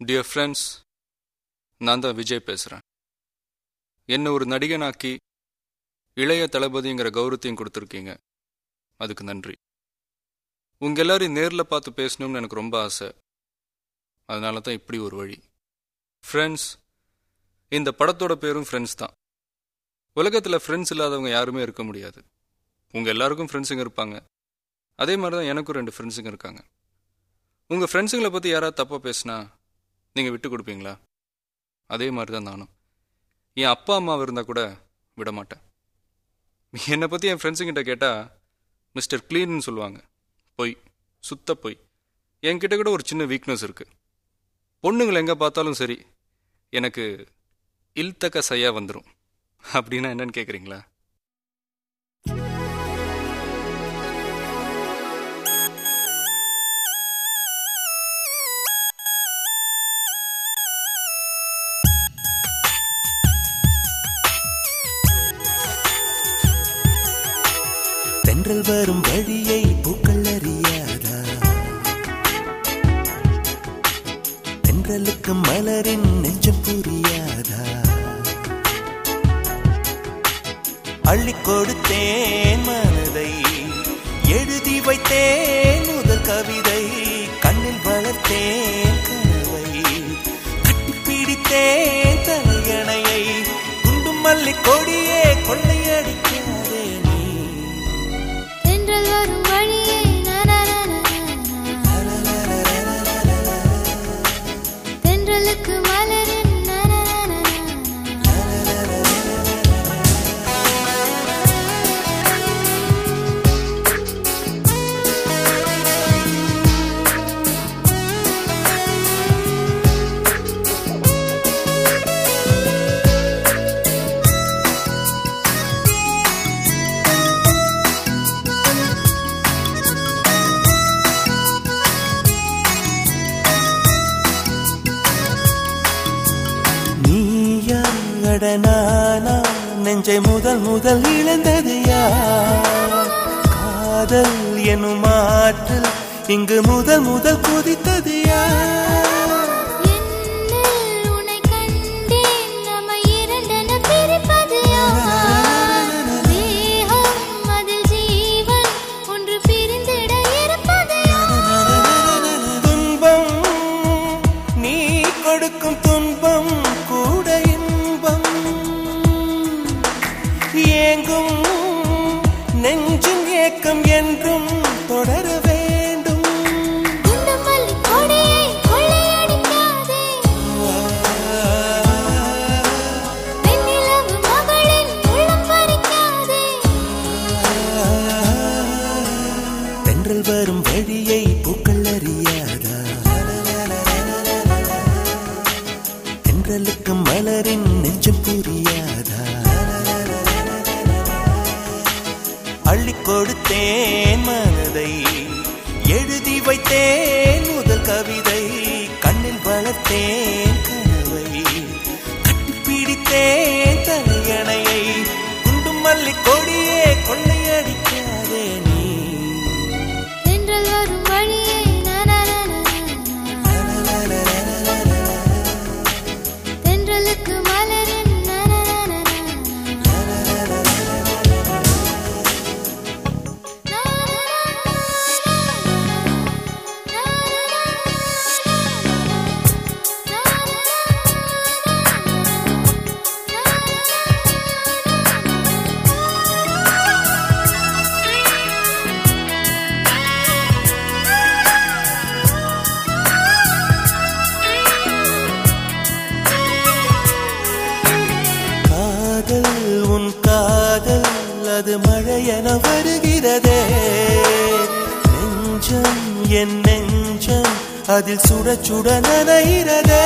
Dear friends நான் தான் விஜய் பேசுகிறேன் என்னை ஒரு நடிகனாக்கி இளைய தளபதிங்கிற கௌரவத்தையும் கொடுத்துருக்கீங்க. அதுக்கு நன்றி. உங்கள் எல்லாரையும் நேரில் பார்த்து பேசணும்னு எனக்கு ரொம்ப ஆசை. அதனால தான் இப்படி ஒரு வழி. ஃப்ரெண்ட்ஸ் இந்த படத்தோட பேரும் ஃப்ரெண்ட்ஸ் தான். உலகத்தில் ஃப்ரெண்ட்ஸ் இல்லாதவங்க யாருமே இருக்க முடியாது. உங்கள் எல்லாருக்கும் ஃப்ரெண்ட்ஸுங்க இருப்பாங்க. அதே மாதிரி தான் எனக்கும் ரெண்டு ஃப்ரெண்ட்ஸுங்க இருக்காங்க. உங்கள் ஃப்ரெண்ட்ஸுங்களை பற்றி யாராவது தப்பாக பேசுனா நீங்கள் விட்டு கொடுப்பீங்களா? அதே மாதிரி தான் நானும். என் அப்பா அம்மா இருந்தால் கூட விட மாட்டேன். என்னை பற்றி என் ஃப்ரெண்ட்ஸுங்கிட்ட கேட்டால் மிஸ்டர் க்ளீன்னு சொல்லுவாங்க. பொய். சுத்த பொய். என்கிட்ட கூட ஒரு சின்ன வீக்னஸ் இருக்குது பொண்ணுங்களை எங்கே பார்த்தாலும் சரி எனக்கு இல்தக்க சையாக வந்துடும் அப்படின்னா என்னன்னு கேட்குறீங்களா தென்றல் வரும் வழியை பூக்கள் அறியாதா தென்றலுக்கு மலரின் நெஞ்சம் புரியாதா? அள்ளி கொடுத்தேன் மனதை எழுதி வைத்தேன் முதல் கவிதை கண்ணில் வளர்த்தேன் அடனானா நெஞ்சை முதல் முதல் இழந்தது யார்? காதல் எனும் ஆற்றல் இங்கு முதல் முதல் குதித்தது யார்? வழியை பூக்கள் அறியாதா தென்றலுக்கு மலரின் நெஞ்சம் புரியாதா? அள்ளி கொடுத்தேன் மனதை எழுதி வைத்தேன் முதல் கவிதை கண்ணில் வளர்த்தேன் கனவை கட்டிப்பிடித்தேன் அது மழையென வருகிறதே. நெஞ்சம் என் நெஞ்சம் அதில் சுட சுட நனைகிறதே.